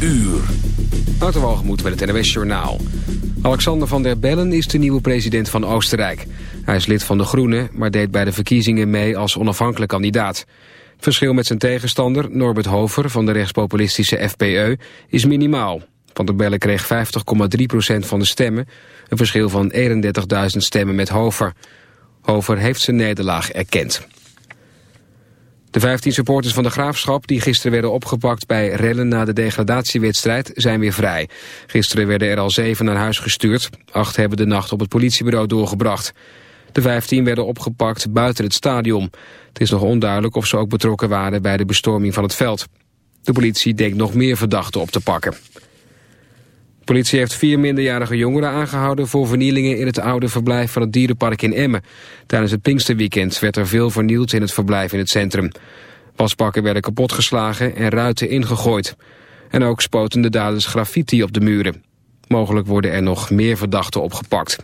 uur. Waterwalgemoed met het NWS Journaal. Alexander van der Bellen is de nieuwe president van Oostenrijk. Hij is lid van de Groenen, maar deed bij de verkiezingen mee als onafhankelijk kandidaat. Het verschil met zijn tegenstander, Norbert Hover van de rechtspopulistische FPE, is minimaal. Van der Bellen kreeg 50,3% van de stemmen, een verschil van 31.000 stemmen met Hover. Hover heeft zijn nederlaag erkend. De 15 supporters van de Graafschap die gisteren werden opgepakt bij rellen na de degradatiewedstrijd zijn weer vrij. Gisteren werden er al zeven naar huis gestuurd. Acht hebben de nacht op het politiebureau doorgebracht. De 15 werden opgepakt buiten het stadion. Het is nog onduidelijk of ze ook betrokken waren bij de bestorming van het veld. De politie denkt nog meer verdachten op te pakken politie heeft vier minderjarige jongeren aangehouden... voor vernielingen in het oude verblijf van het dierenpark in Emmen. Tijdens het Pinksterweekend werd er veel vernield in het verblijf in het centrum. Wasbakken werden kapotgeslagen en ruiten ingegooid. En ook spoten de daders graffiti op de muren. Mogelijk worden er nog meer verdachten opgepakt.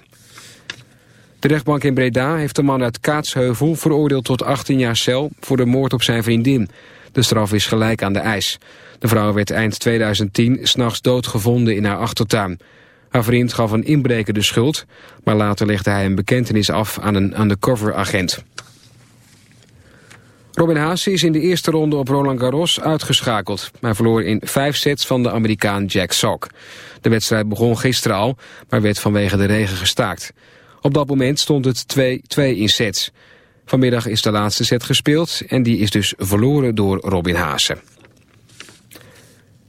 De rechtbank in Breda heeft de man uit Kaatsheuvel veroordeeld tot 18 jaar cel... voor de moord op zijn vriendin. De straf is gelijk aan de eis. De vrouw werd eind 2010 s'nachts doodgevonden in haar achtertuin. Haar vriend gaf een inbreker de schuld, maar later legde hij een bekentenis af aan een undercover agent. Robin Haase is in de eerste ronde op Roland Garros uitgeschakeld. Hij verloor in vijf sets van de Amerikaan Jack Sock. De wedstrijd begon gisteren al, maar werd vanwege de regen gestaakt. Op dat moment stond het 2-2 in sets. Vanmiddag is de laatste set gespeeld en die is dus verloren door Robin Haase.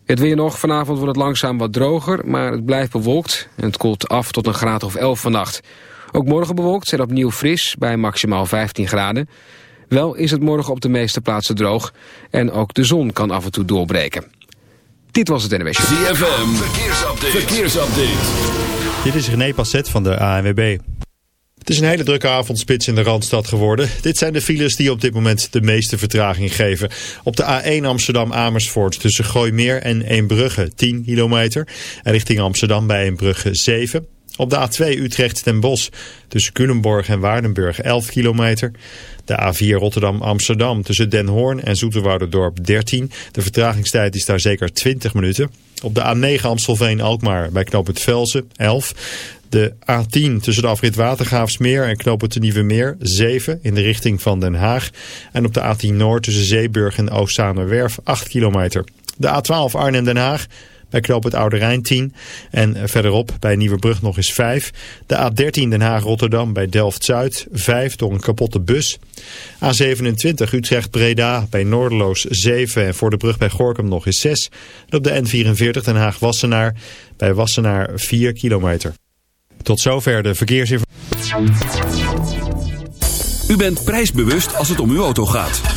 Het weer nog. Vanavond wordt het langzaam wat droger, maar het blijft bewolkt. En het koelt af tot een graad of 11 vannacht. Ook morgen bewolkt en opnieuw fris bij maximaal 15 graden. Wel is het morgen op de meeste plaatsen droog. En ook de zon kan af en toe doorbreken. Dit was het NWS. ZFM, verkeersupdate. verkeersupdate. Dit is René Passet van de ANWB. Het is een hele drukke avondspits in de Randstad geworden. Dit zijn de files die op dit moment de meeste vertraging geven. Op de A1 Amsterdam-Amersfoort tussen Gooimeer en Eembrugge 10 kilometer. En richting Amsterdam bij Eembrugge 7. Op de A2 Utrecht-Den Bosch tussen Culemborg en Waardenburg 11 kilometer. De A4 Rotterdam-Amsterdam tussen Den Hoorn en Zoeterwouderdorp 13. De vertragingstijd is daar zeker 20 minuten. Op de A9 Amstelveen-Alkmaar bij knooppunt Velsen 11. De A10 tussen de afrit Watergraafsmeer en knooppunt de Nieuwe Meer 7 in de richting van Den Haag. En op de A10 Noord tussen Zeeburg en Oostzaanerwerf 8 kilometer. De A12 Arnhem-Den Haag bij knooppunt Oude Rijn 10. En verderop bij Nieuwebrug nog eens 5. De A13 Den Haag-Rotterdam bij Delft-Zuid 5 door een kapotte bus. A27 Utrecht-Breda bij Noorderloos 7 en voor de brug bij Gorkum nog eens 6. En op de N44 Den Haag-Wassenaar bij Wassenaar 4 kilometer. Tot zover de verkeersinformatie. U bent prijsbewust als het om uw auto gaat.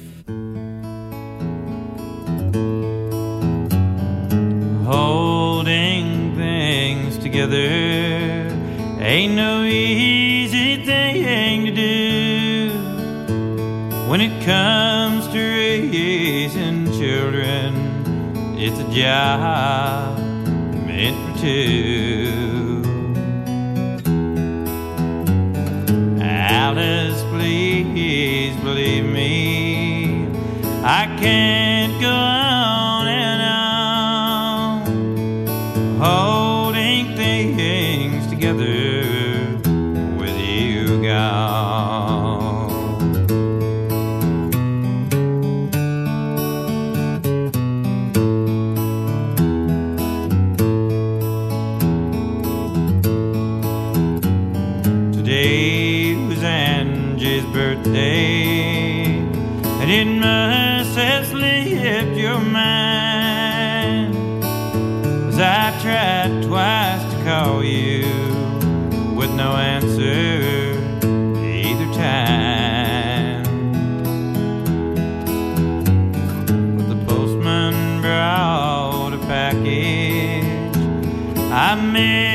Together. Ain't no easy thing to do when it comes to raising children. It's a job meant for two. Alice please believe me. I can't go twice to call you with no answer either time. But the postman brought a package I mailed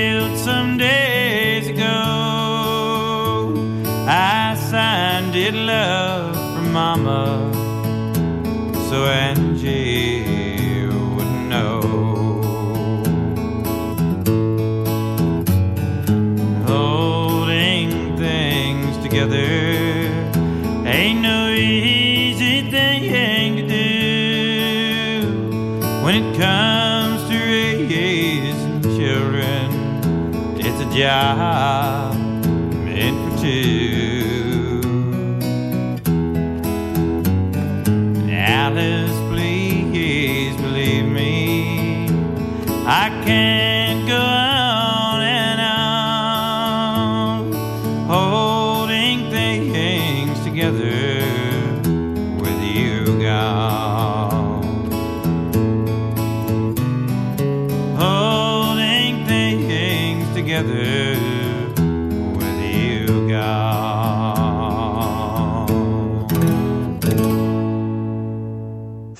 It's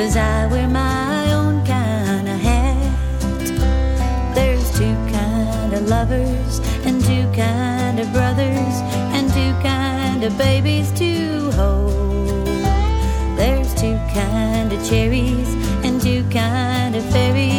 Cause I wear my own kind of hat. There's two kind of lovers and two kind of brothers and two kind of babies to hold. There's two kind of cherries and two kind of fairies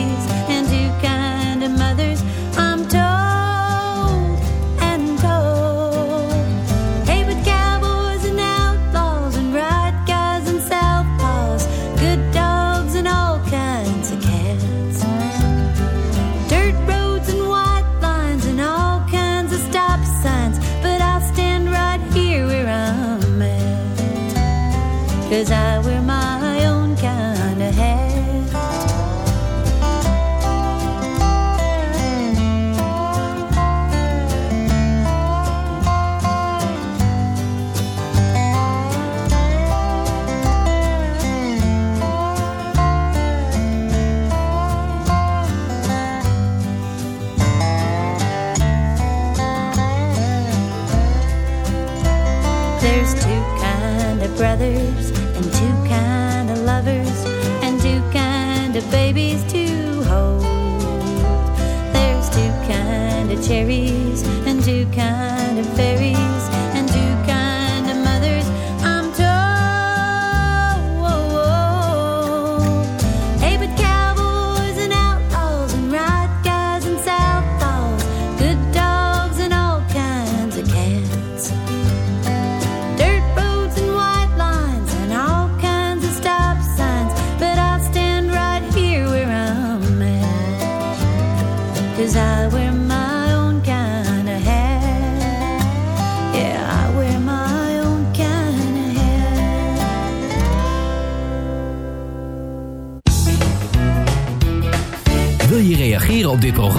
brothers and two kind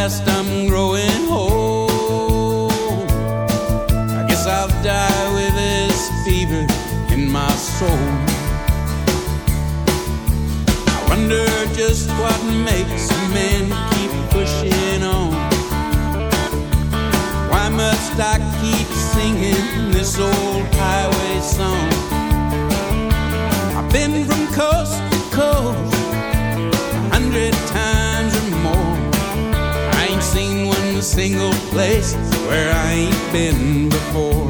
fast I'm growing old. I guess I'll die with this fever in my soul. I wonder just what makes a man keep pushing on. Why must I keep singing this old highway song? I've been from coast coast single place where I ain't been before.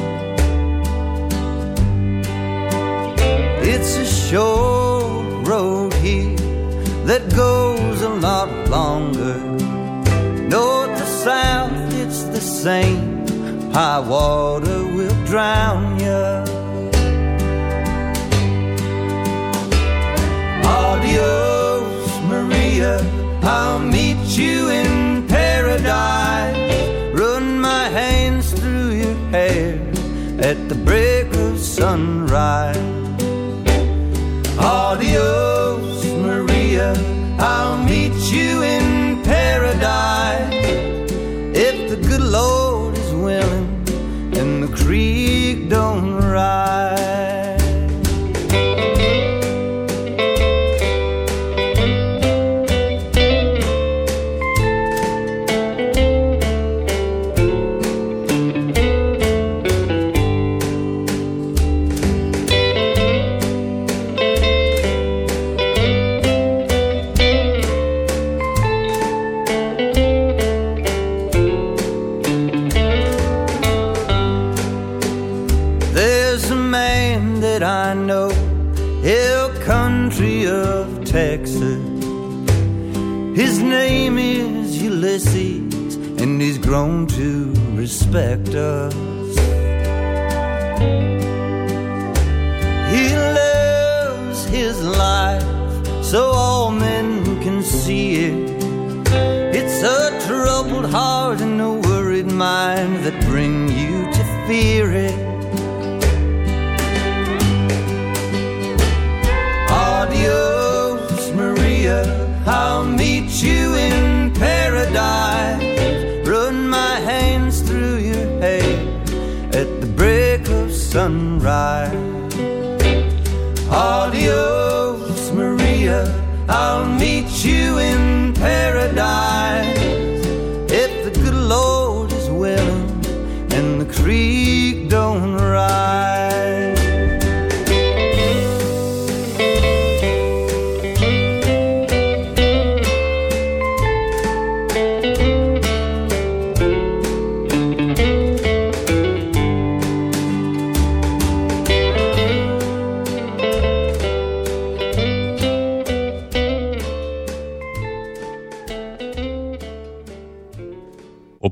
It's a short road here that goes a lot longer. North to south, it's the same. High water will drown you. You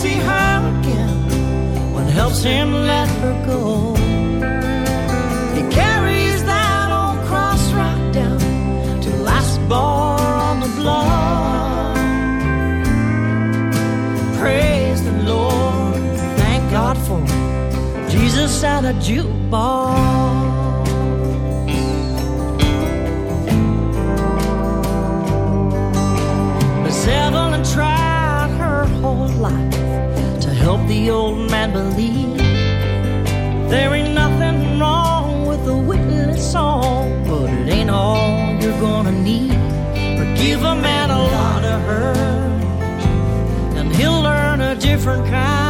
see her again, one helps him let her go. He carries that old cross right down to the last bar on the block. Praise the Lord, thank God for Jesus at a jukebox. Different kind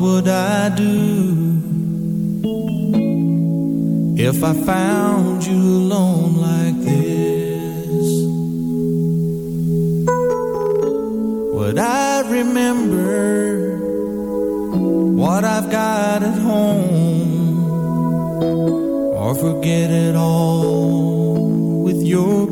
Would I do if I found you alone like this. Would I remember what I've got at home or forget it all with your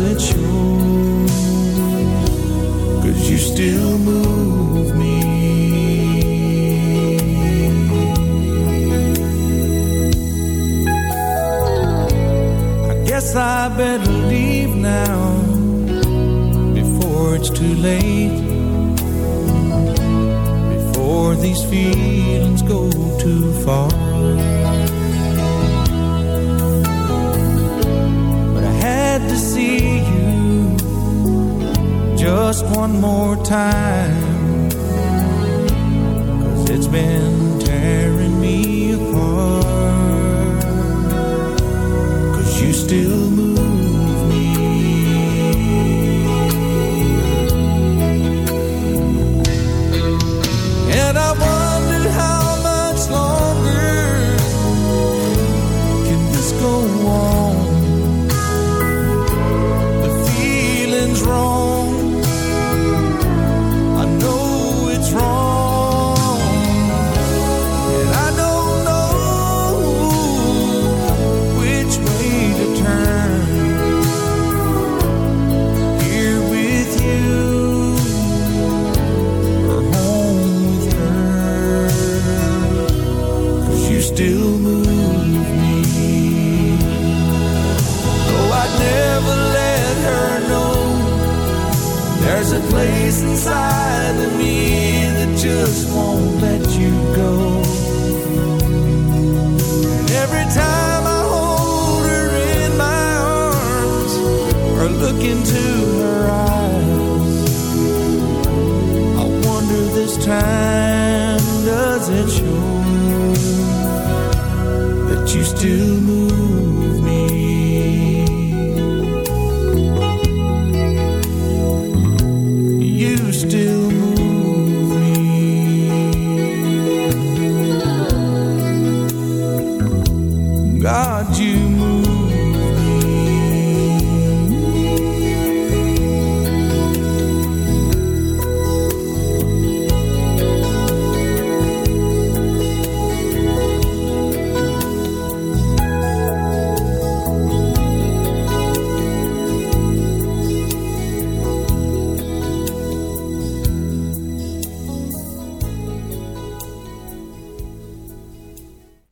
it show? Cause you still move me. I guess I better leave now before it's too late. Before these feelings go too far. To see you just one more time. Cause it's been tearing me apart. Cause you still place inside of me that just won't let you go. And every time I hold her in my arms or look into her eyes, I wonder this time does it show that you still move God, you move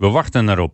We wachten erop.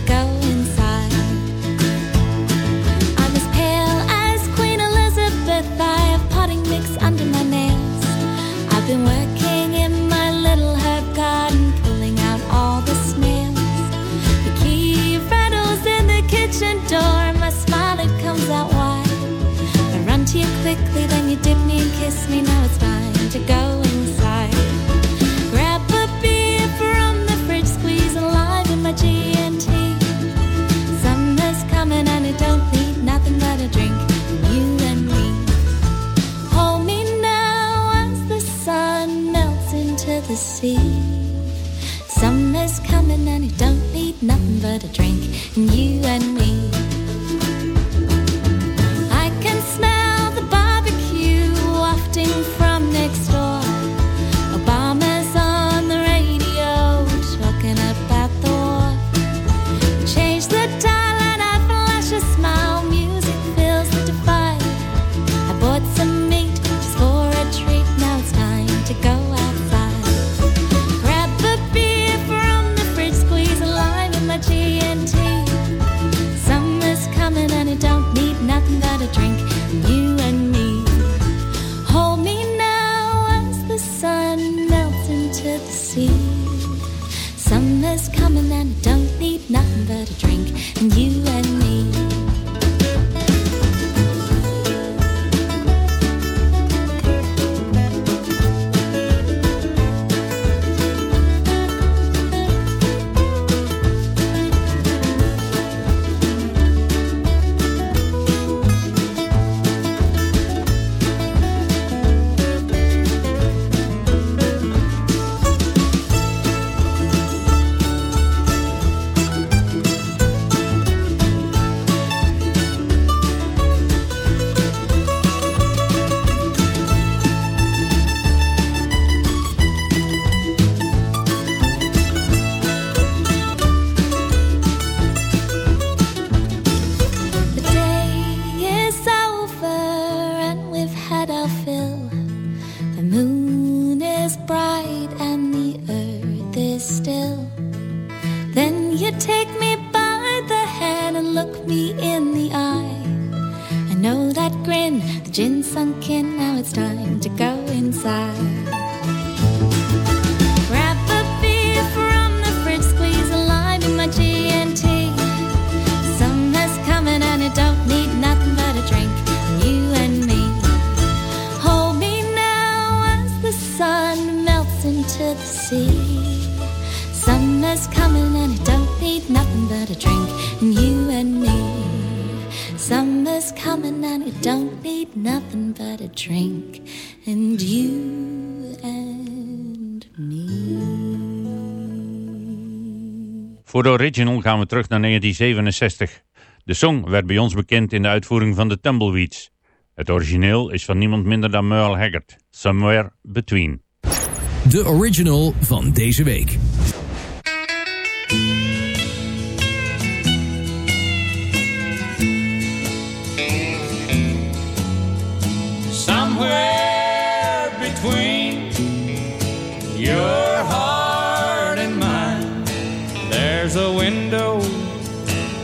To go inside. I'm as pale as Queen Elizabeth. I have potting mix under my nails. I've been working in my little herb garden, pulling out all the snails. The key rattles in the kitchen door, and my smile it comes out wide. I run to you quickly, then you dip me and kiss me. Now it's time a drink. And you and me. to go inside. Grab a beer from the fridge, squeeze a lime in my G&T. Coming and it don't need nothing but a drink. You and me. Hold me now as the sun melts into the sea. Coming and don't need nothing but a drink. And you and me. Summer's coming and it don't need nothing but a drink. And you and Voor de original gaan we terug naar 1967. De song werd bij ons bekend in de uitvoering van de Tumbleweeds. Het origineel is van niemand minder dan Merle Haggard, Somewhere Between. De original van deze week.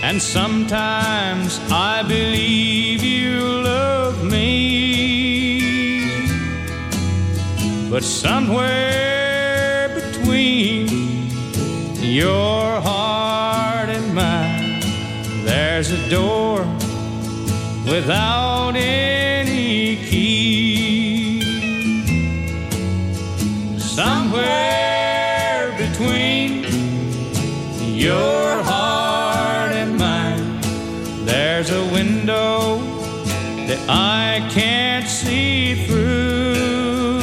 And sometimes I believe you love me. But somewhere between your heart and mine, there's a door without any I can't see through.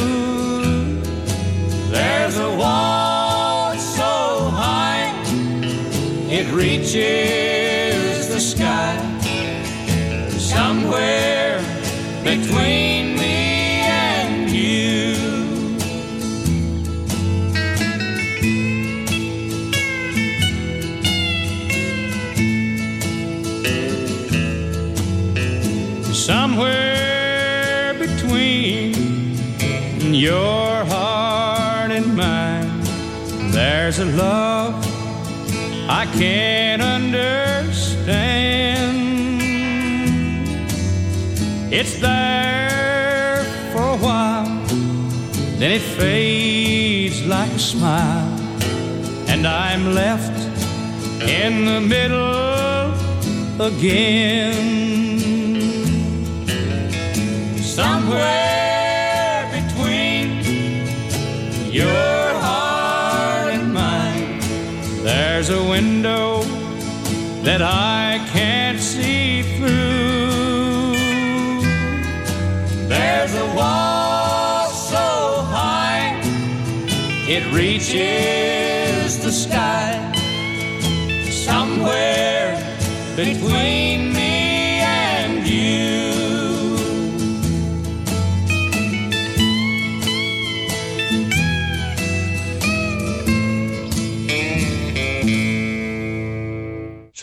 There's a wall so high it reaches can't understand. It's there for a while, then it fades like a smile, and I'm left in the middle again somewhere between your heart and mine. There's a window that I can't see through. There's a wall so high it reaches the sky. Somewhere between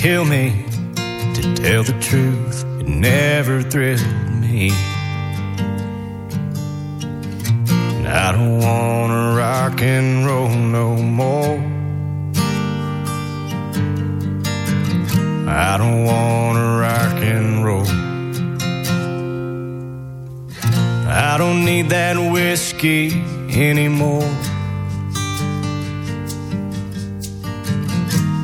kill me. To tell the truth, it never thrilled me. And I don't wanna rock and roll no more. I don't wanna rock and roll. I don't need that whiskey anymore.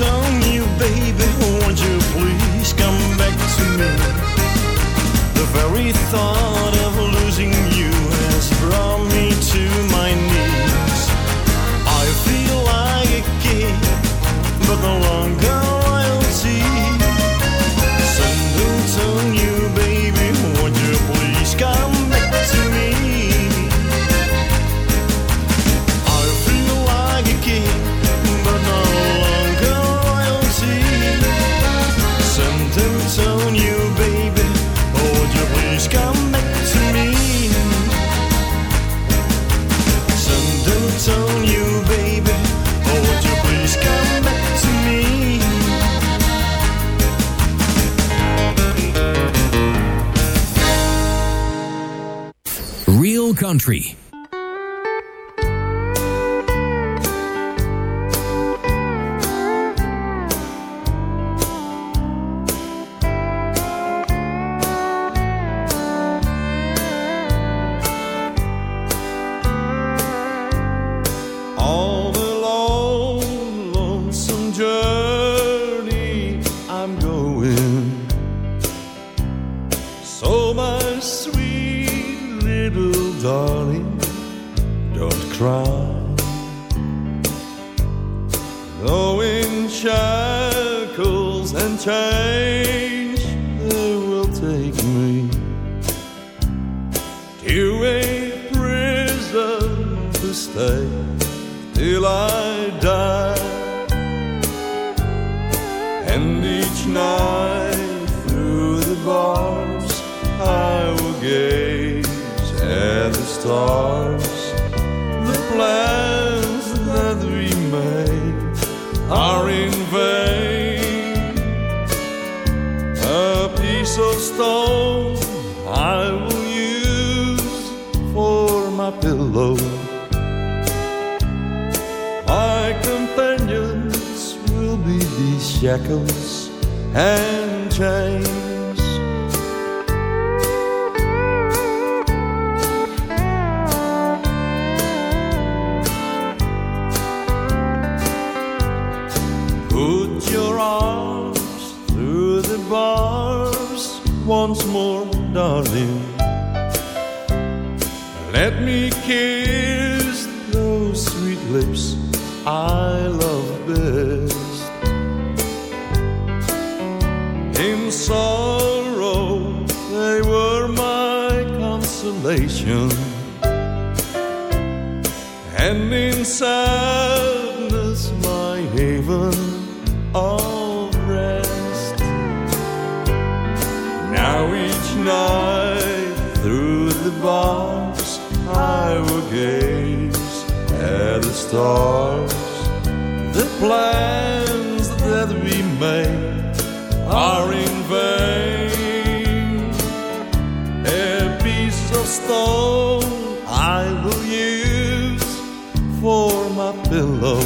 on you, baby, won't you please come back to me? The very thought of losing you has brought me to my knees. I feel like a kid, but no longer. Country. Gaze at the stars. The plans that we made are in vain. A piece of stone I will use for my pillow. My companions will be these shackles and chains. Darling. Let me kiss those sweet lips I love best. In sorrow, they were my consolation, stars. The plans that we made are in vain. A piece of stone I will use for my pillow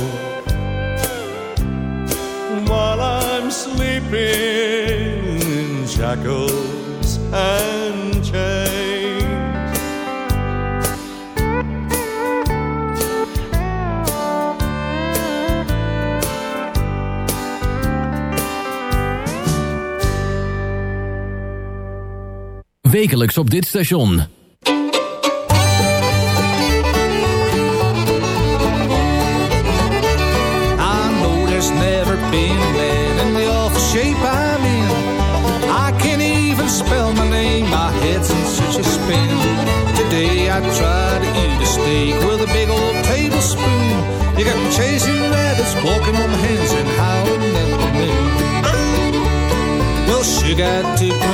in such a spin. Today I tried to eat a steak with a big old tablespoon. You got me chasing rabbits, walking on my hands and howling at the moon. Well, she got to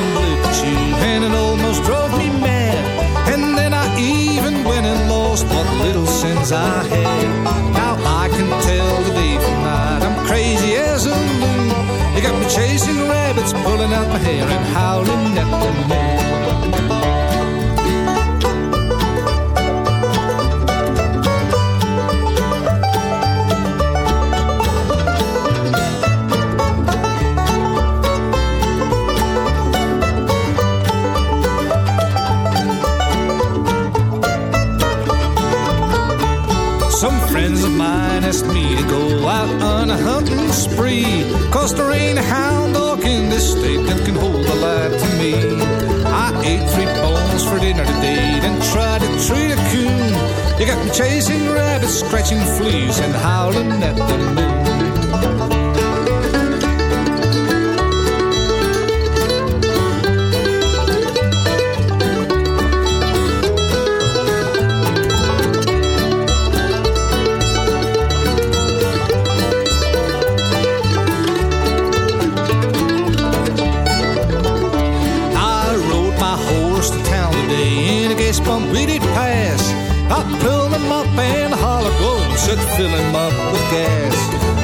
sense I. Now I can tell the day from night. I'm crazy as a loon. You got me chasing rabbits, pulling out my hair and howling at the moon. Asked me to go out on a hunting spree. Cause there ain't a hound dog in this state that can hold a light to me. I ate three bones for dinner today, then tried to treat a coon. You got me chasing rabbits, scratching fleas, and howling at the moon. Horse to town today in a gas pump we did pass. I pulled him up and hollered, whoa, said fill him up with gas.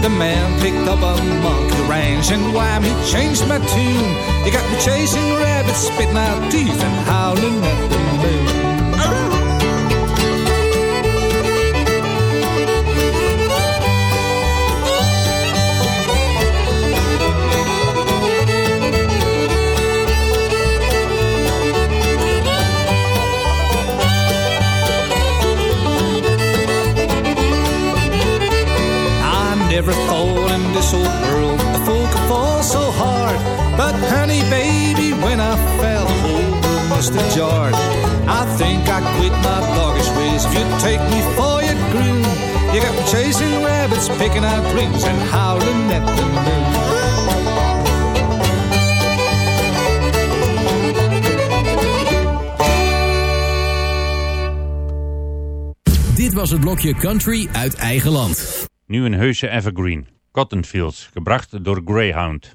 The man picked up a monkey wrench and wham, he changed my tune. He got me chasing rabbits, spitting out teeth and howling at the moon. Have jarred. I think I quit my doggish ways. If you take me for your groom, you got me chasing rabbits, picking out rings, and howling at the moon. Dit was het blokje Country uit eigen land. Nu een heuse evergreen. Cotton Fields, gebracht door Greyhound.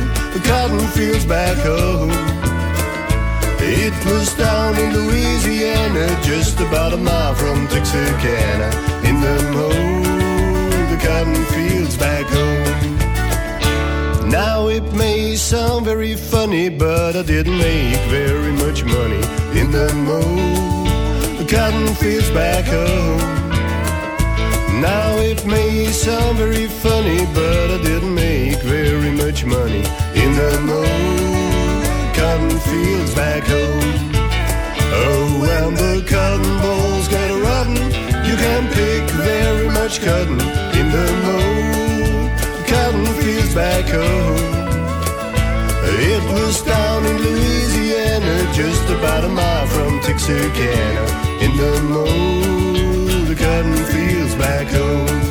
the cotton fields back home. It was down in Louisiana, just about a mile from Texarkana. In the mow, the cotton fields back home. Now it may sound very funny, but I didn't make very much money in the mow, the cotton fields back home. Now it may sound very funny, but I didn't make very much money in the mow cotton fields back home. Oh, when the cotton balls get rotten, you can pick very much cotton in the mow cotton fields back home. It was down in Louisiana, just about a mile from Texarkana, in the mow fields back home.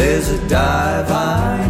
There's a dive I